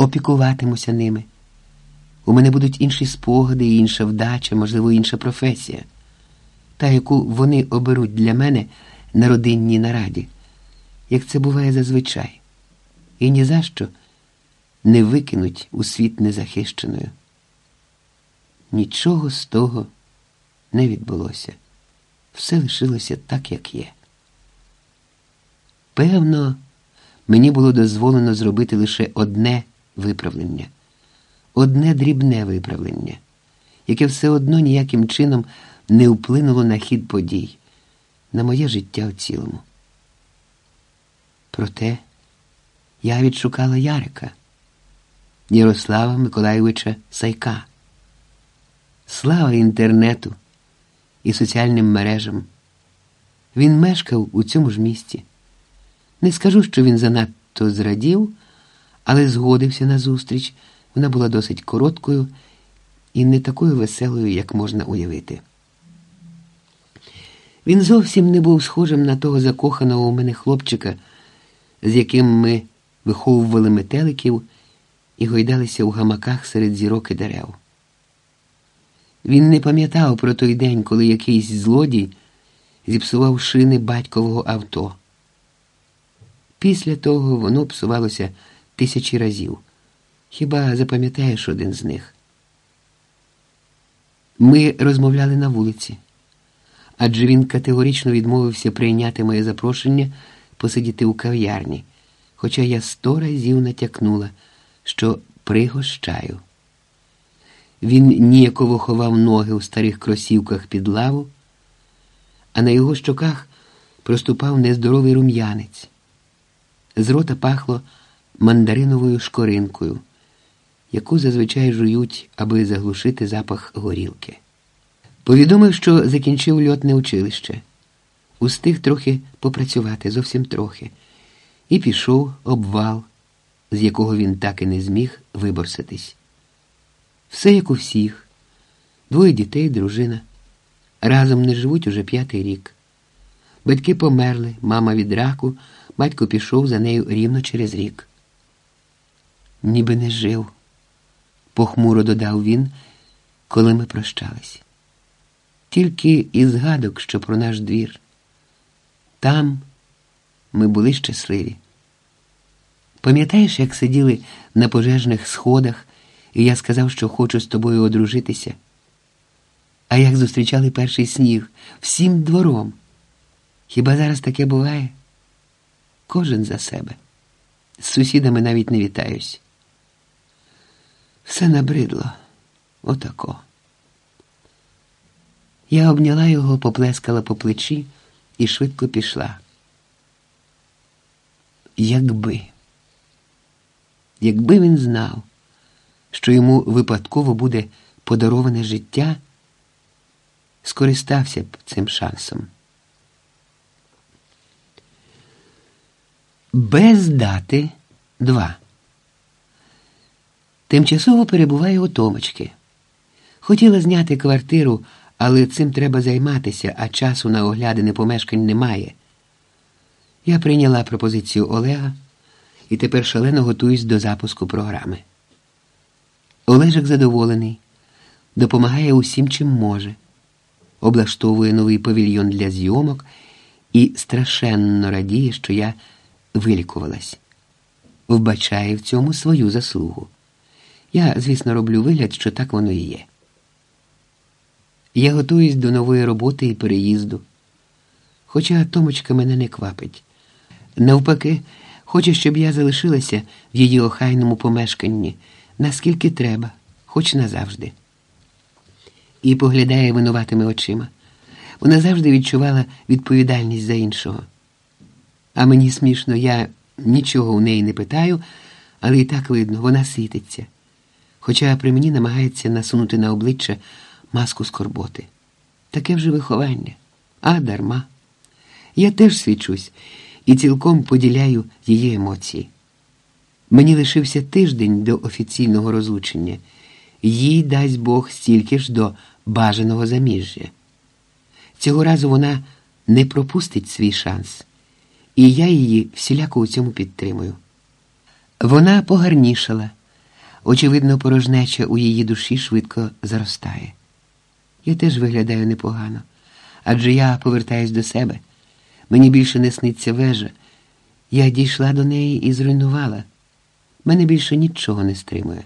опікуватимуся ними. У мене будуть інші спогади, інша вдача, можливо, інша професія, та яку вони оберуть для мене на родинній нараді, як це буває зазвичай, і ні за що не викинуть у світ незахищеною. Нічого з того не відбулося. Все лишилося так, як є. Певно, мені було дозволено зробити лише одне виправлення, одне дрібне виправлення, яке все одно ніяким чином не вплинуло на хід подій, на моє життя в цілому. Проте я відшукала Ярика, Ярослава Миколайовича Сайка. Слава інтернету і соціальним мережам. Він мешкав у цьому ж місті. Не скажу, що він занадто зрадів, але згодився на зустріч. Вона була досить короткою і не такою веселою, як можна уявити. Він зовсім не був схожим на того закоханого у мене хлопчика, з яким ми виховували метеликів і гойдалися у гамаках серед зірок і дерев. Він не пам'ятав про той день, коли якийсь злодій зіпсував шини батькового авто. Після того воно псувалося тисячі разів. Хіба запам'ятаєш один з них? Ми розмовляли на вулиці, адже він категорично відмовився прийняти моє запрошення посидіти у кав'ярні, хоча я сто разів натякнула, що пригощаю. Він ніяково ховав ноги у старих кросівках під лаву, а на його щоках проступав нездоровий рум'янець. З рота пахло мандариновою шкоринкою, яку зазвичай жують, аби заглушити запах горілки. Повідомив, що закінчив льотне училище, устиг трохи попрацювати, зовсім трохи, і пішов обвал, з якого він так і не зміг виборситись. Все як у всіх, двоє дітей, дружина. Разом не живуть уже п'ятий рік. Батьки померли, мама від раку, батько пішов за нею рівно через рік. Ніби не жив, похмуро додав він, коли ми прощались. Тільки і згадок, що про наш двір. Там ми були щасливі. Пам'ятаєш, як сиділи на пожежних сходах? і я сказав, що хочу з тобою одружитися. А як зустрічали перший сніг всім двором. Хіба зараз таке буває? Кожен за себе. З сусідами навіть не вітаюсь. Все набридло, отако. Я обняла його, поплескала по плечі і швидко пішла. Якби, якби він знав що йому випадково буде подароване життя, скористався б цим шансом. Без дати 2. Тимчасово перебуває у Томочки. Хотіла зняти квартиру, але цим треба займатися, а часу на оглядини помешкань немає. Я прийняла пропозицію Олега і тепер шалено готуюсь до запуску програми. Олежик задоволений, допомагає усім, чим може, облаштовує новий павільйон для зйомок і страшенно радіє, що я вилікувалась, вбачає в цьому свою заслугу. Я, звісно, роблю вигляд, що так воно і є. Я готуюсь до нової роботи і переїзду. Хоча Томочка мене не квапить. Навпаки, хоче, щоб я залишилася в її охайному помешканні наскільки треба, хоч назавжди. І поглядає винуватими очима. Вона завжди відчувала відповідальність за іншого. А мені смішно, я нічого у неї не питаю, але і так видно, вона світиться. Хоча при мені намагається насунути на обличчя маску скорботи. Таке вже виховання, а дарма. Я теж свічусь і цілком поділяю її емоції. Мені лишився тиждень до офіційного розлучення, їй дасть Бог стільки ж до бажаного заміжжя. Цього разу вона не пропустить свій шанс, і я її всіляко у цьому підтримую. Вона погарнішала, Очевидно, порожнеча у її душі швидко заростає. Я теж виглядаю непогано, адже я повертаюсь до себе. Мені більше не сниться вежа. Я дійшла до неї і зруйнувала. Мене більше нічого не стримує.